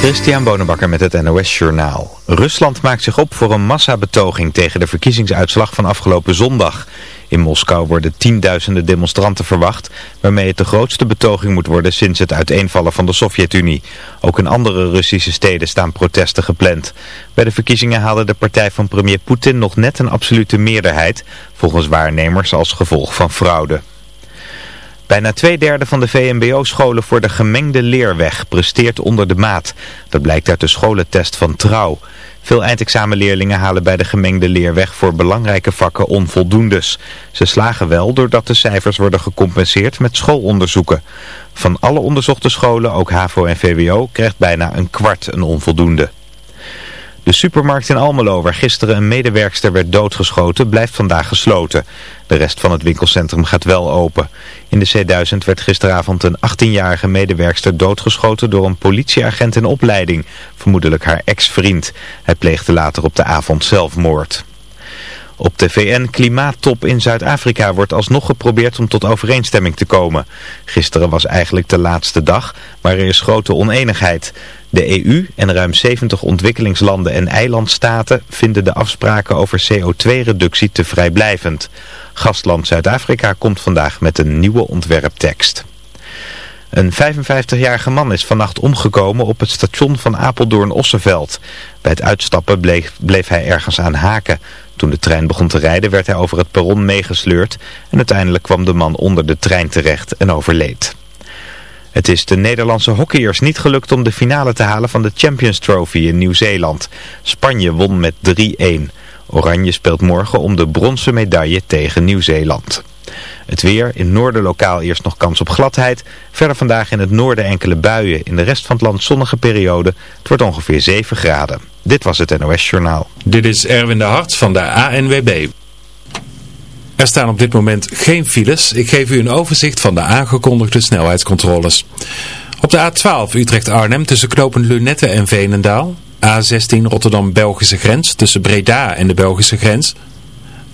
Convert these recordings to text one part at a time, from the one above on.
Christian Bonenbakker met het NOS Journaal. Rusland maakt zich op voor een massabetoging tegen de verkiezingsuitslag van afgelopen zondag. In Moskou worden tienduizenden demonstranten verwacht, waarmee het de grootste betoging moet worden sinds het uiteenvallen van de Sovjet-Unie. Ook in andere Russische steden staan protesten gepland. Bij de verkiezingen haalde de partij van premier Poetin nog net een absolute meerderheid, volgens waarnemers als gevolg van fraude. Bijna twee derde van de VMBO-scholen voor de gemengde leerweg presteert onder de maat. Dat blijkt uit de scholentest van Trouw. Veel eindexamenleerlingen halen bij de gemengde leerweg voor belangrijke vakken onvoldoendes. Ze slagen wel doordat de cijfers worden gecompenseerd met schoolonderzoeken. Van alle onderzochte scholen, ook HAVO en VWO, krijgt bijna een kwart een onvoldoende. De supermarkt in Almelo, waar gisteren een medewerkster werd doodgeschoten, blijft vandaag gesloten. De rest van het winkelcentrum gaat wel open. In de C1000 werd gisteravond een 18-jarige medewerkster doodgeschoten door een politieagent in opleiding, vermoedelijk haar ex-vriend. Hij pleegde later op de avond zelfmoord. Op de VN-klimaattop in Zuid-Afrika wordt alsnog geprobeerd om tot overeenstemming te komen. Gisteren was eigenlijk de laatste dag, maar er is grote oneenigheid. De EU en ruim 70 ontwikkelingslanden en eilandstaten vinden de afspraken over CO2-reductie te vrijblijvend. Gastland Zuid-Afrika komt vandaag met een nieuwe ontwerptekst. Een 55-jarige man is vannacht omgekomen op het station van Apeldoorn-Osseveld. Bij het uitstappen bleef, bleef hij ergens aan haken. Toen de trein begon te rijden werd hij over het perron meegesleurd en uiteindelijk kwam de man onder de trein terecht en overleed. Het is de Nederlandse hockeyers niet gelukt om de finale te halen van de Champions Trophy in Nieuw-Zeeland. Spanje won met 3-1. Oranje speelt morgen om de bronzen medaille tegen Nieuw-Zeeland. Het weer, in noorden lokaal eerst nog kans op gladheid. Verder vandaag in het noorden enkele buien. In de rest van het land zonnige periode. Het wordt ongeveer 7 graden. Dit was het NOS Journaal. Dit is Erwin de Hart van de ANWB. Er staan op dit moment geen files. Ik geef u een overzicht van de aangekondigde snelheidscontroles. Op de A12 Utrecht-Arnhem tussen knopen Lunette en Veenendaal. A16 Rotterdam-Belgische grens tussen Breda en de Belgische grens.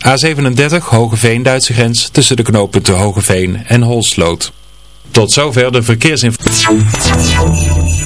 A37 Hogeveen-Duitse grens tussen de knooppunten Hogeveen en Holsloot. Tot zover de verkeersinformatie.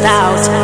passed out.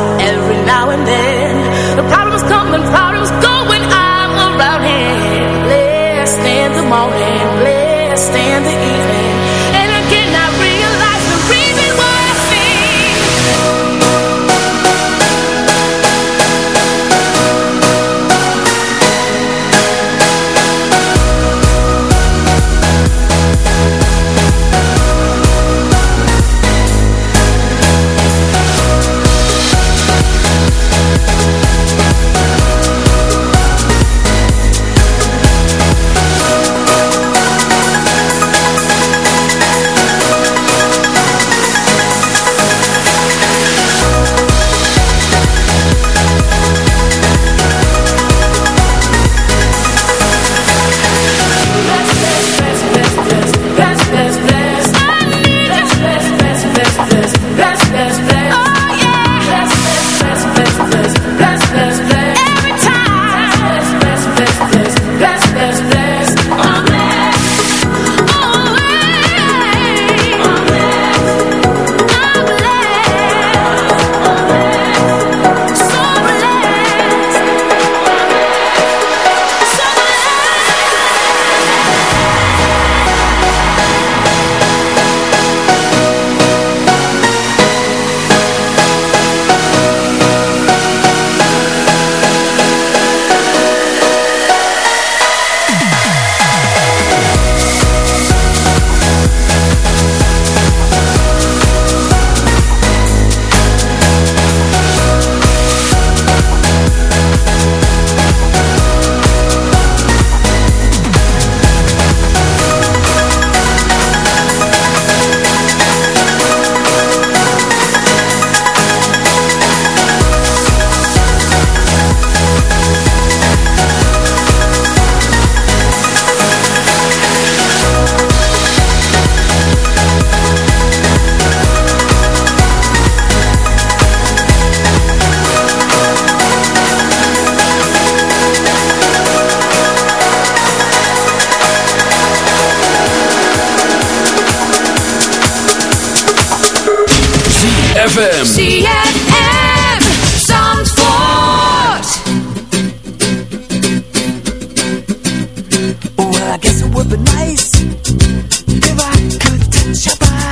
I guess it would be nice if I could touch your body.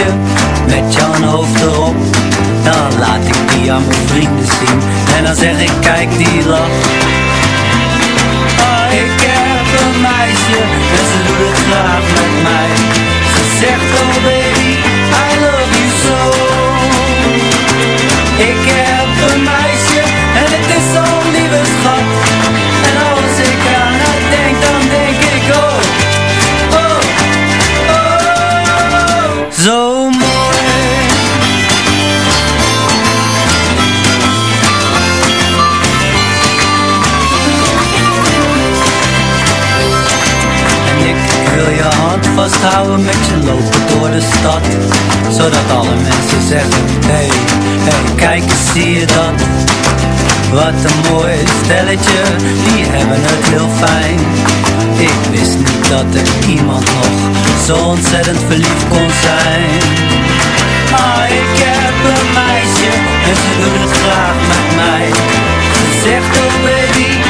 Fotootje met jouw hoofd erop. Dan laat ik die aan mijn vrienden zien. En dan zeg ik kijk die lach. Ah, ik heb een meisje en ze doet het graag Wat een mooi stelletje, die hebben het heel fijn. Ik wist niet dat er iemand nog zo ontzettend verliefd kon zijn. Ah, ik heb een meisje en ze doet het graag met mij. Ze zegt oh baby,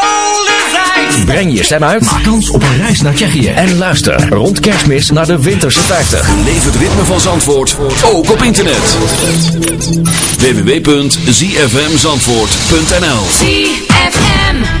Breng je stem uit. Maak kans op een reis naar Tsjechië. En luister rond kerstmis naar de Winterse 50. Leef het ritme van Zandvoort, ook op internet. www.zfmzandvoort.nl ZFM.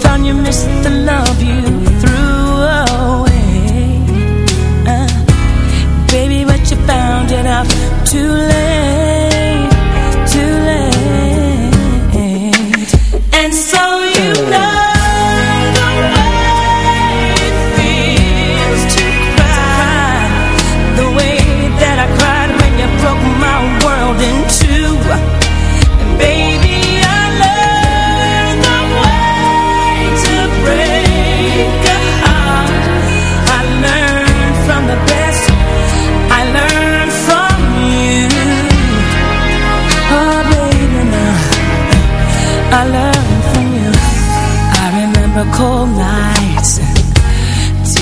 found you missed the love you threw away. Uh, baby, but you found it out too late,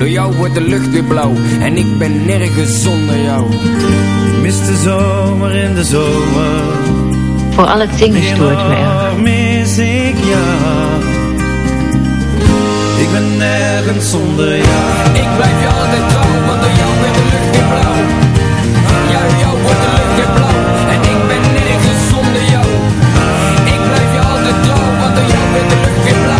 Door jou wordt de lucht weer blauw En ik ben nergens zonder jou Ik mis de zomer in de zomer. Voor alle dingen stoort me erg. Mis ik jou. Ik ben nergens zonder jou. Ik blijf je altijd trouw Want door jou wordt de lucht weer blauw Ja, door jou wordt de lucht weer blauw En ik ben nergens zonder jou Ik blijf je altijd trouw Want door jou wordt de lucht weer blauw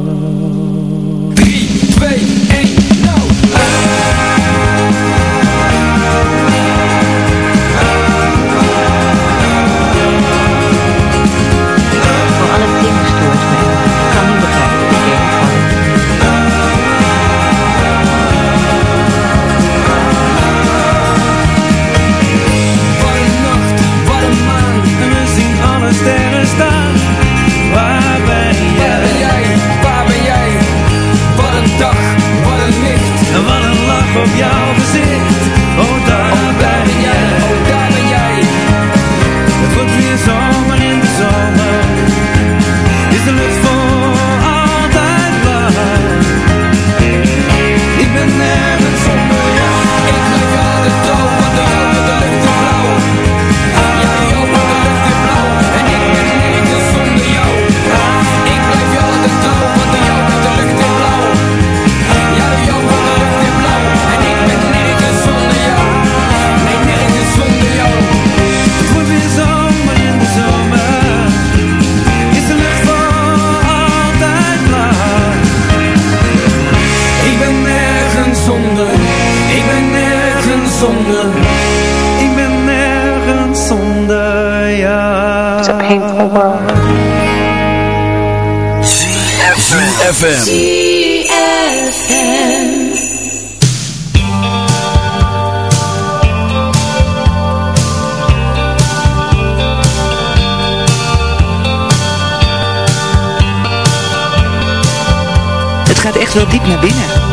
Op jouw gezicht. Het gaat echt wel diep naar binnen.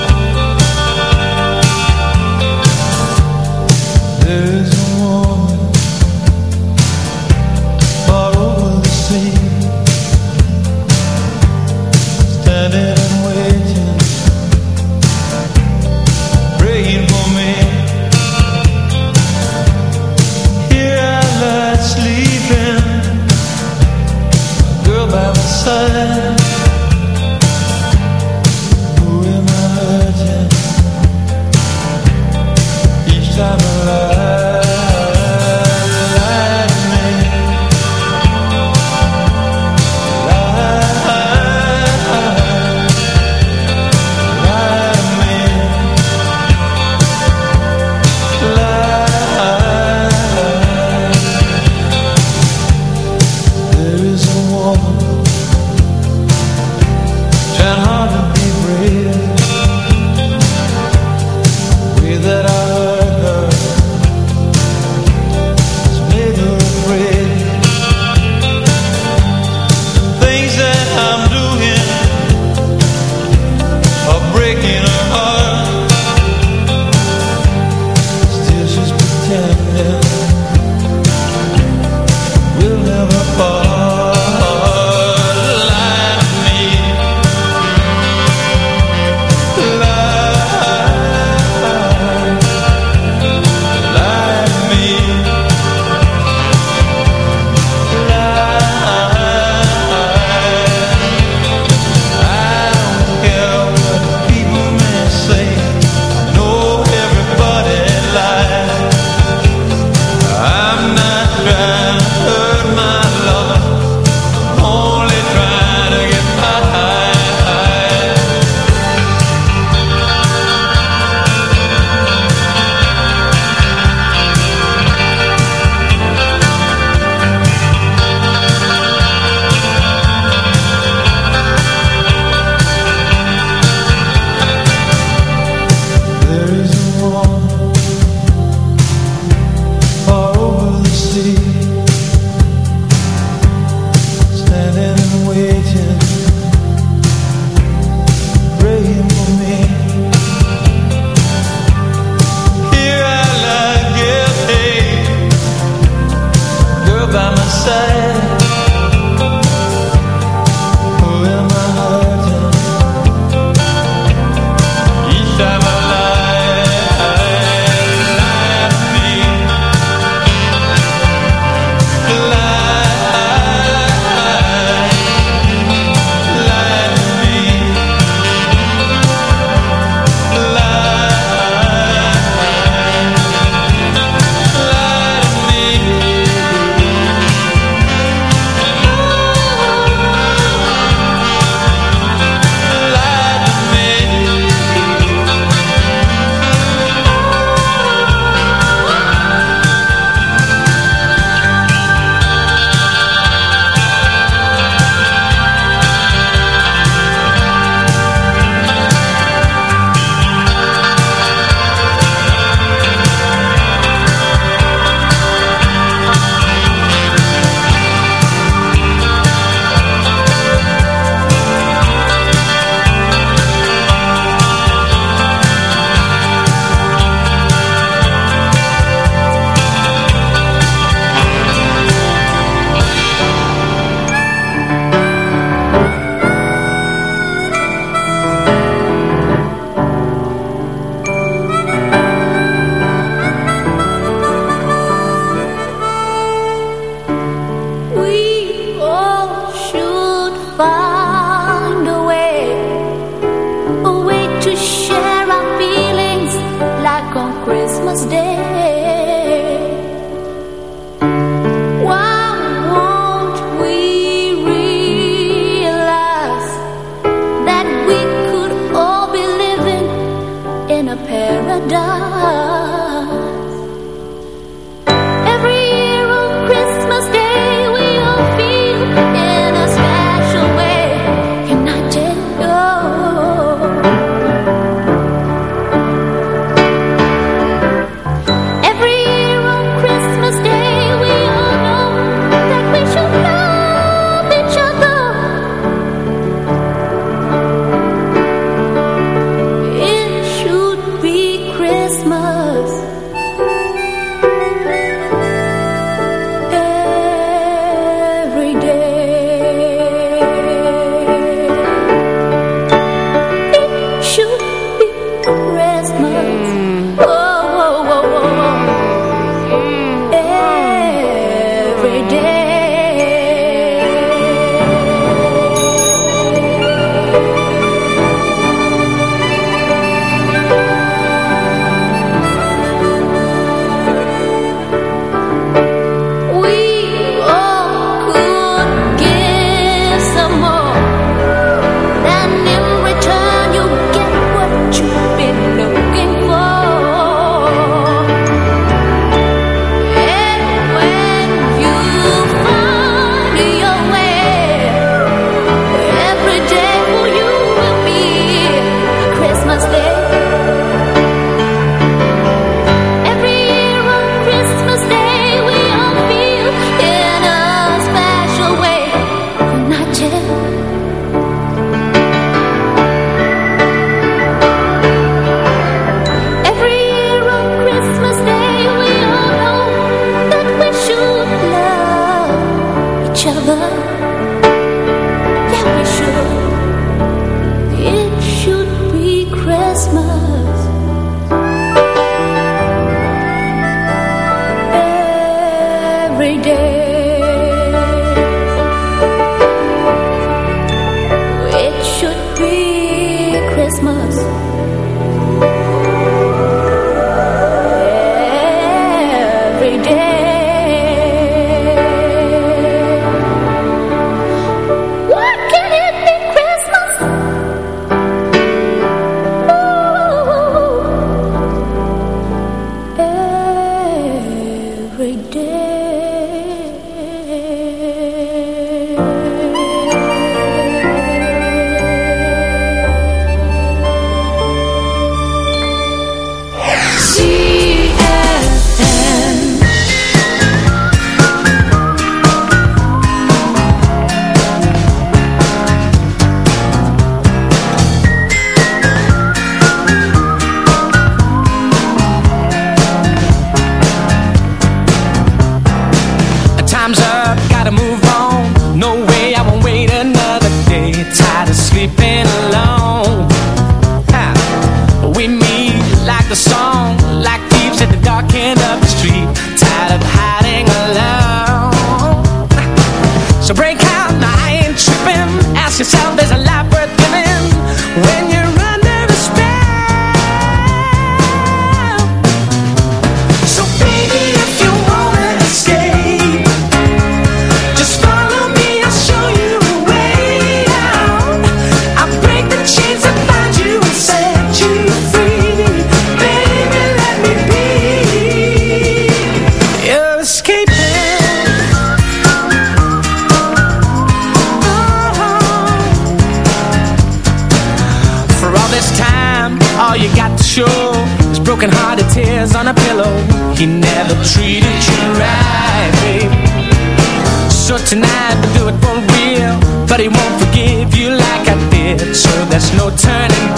it won't real But he won't forgive you like I did So there's no turning back.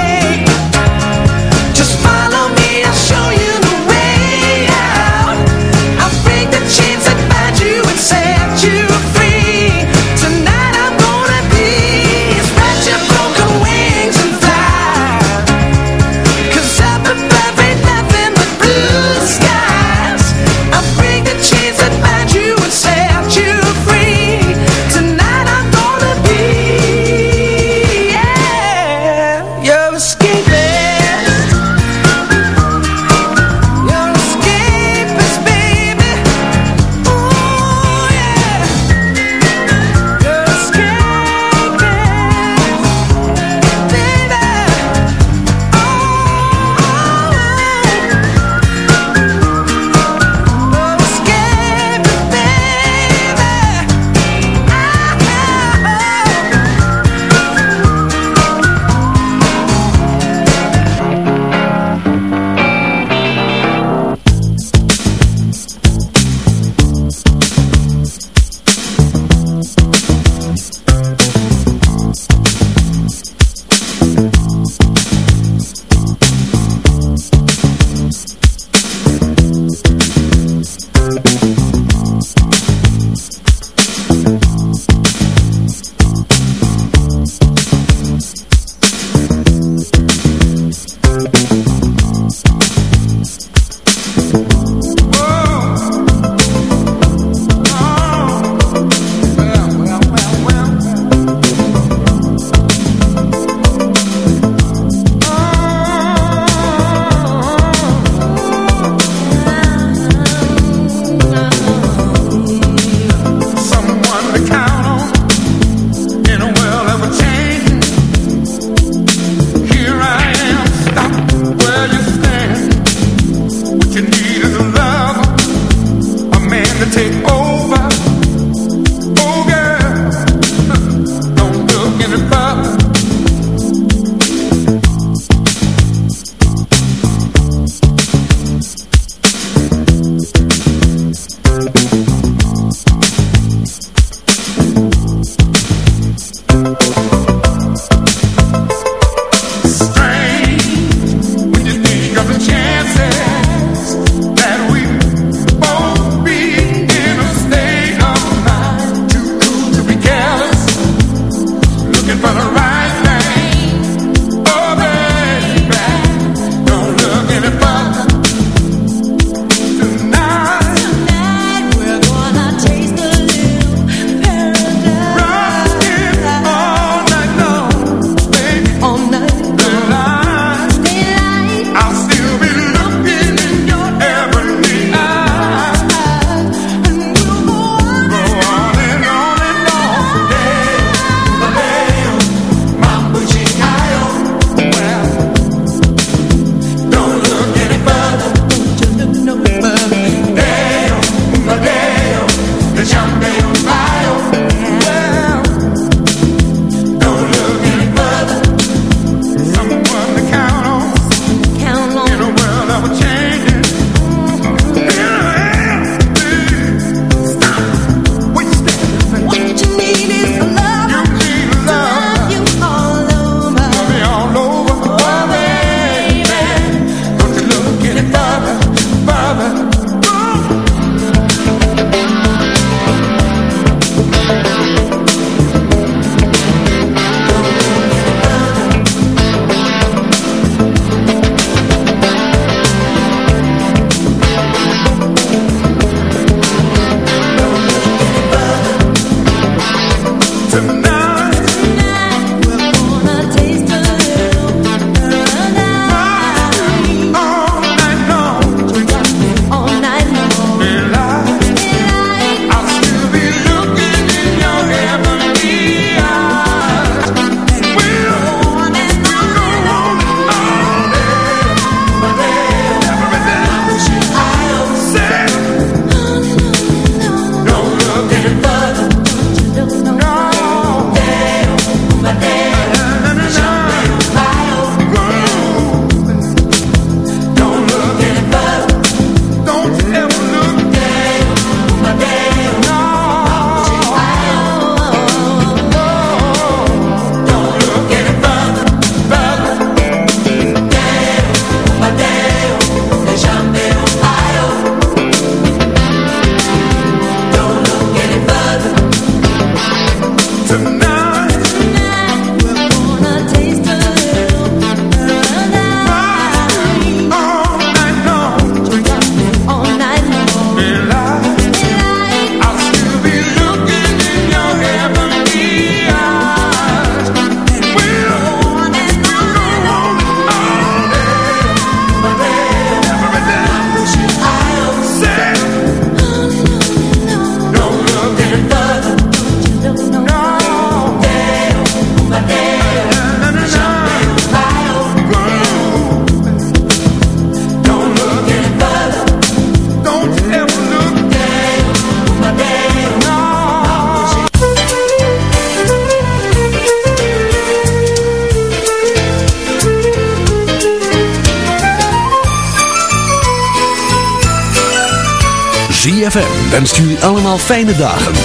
fijne dagen. en...